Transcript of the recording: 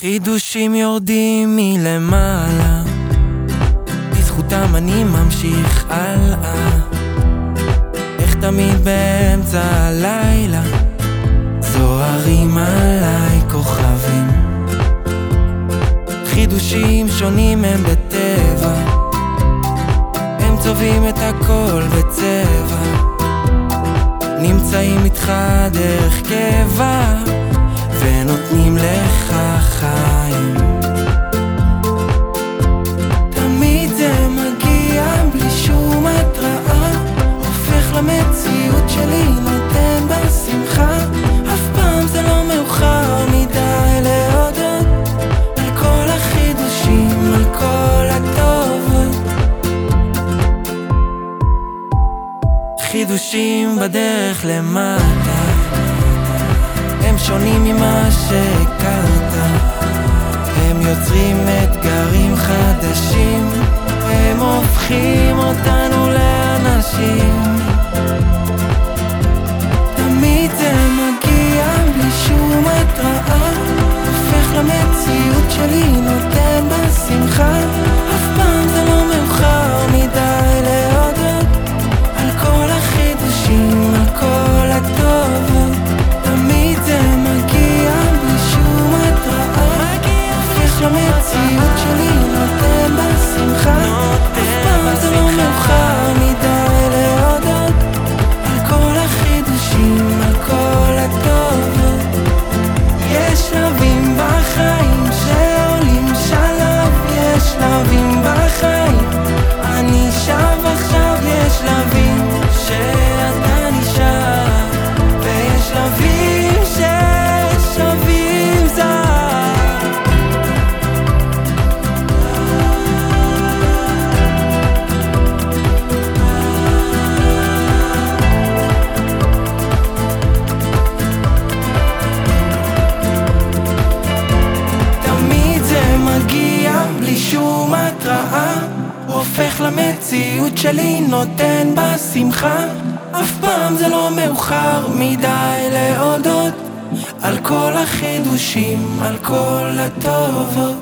חידושים יורדים מלמעלה בזכותם אני ממשיך הלאה. איך תמיד באמצע הלילה זוהרים עליי כוכבים. חידושים שונים הם בטבע הם צובעים את הכל בצבע. נמצאים איתך דרך קבע ונותנים לך חידושים בדרך למטה. הם שונים ממה שהכרת. הם יוצרים אתגרים חדשים. הם הופכים אותנו לאנשים show. התראה הופך למציאות שלי, נותן בה שמחה. אף פעם זה לא מאוחר מדי להודות על כל החידושים, על כל הטובות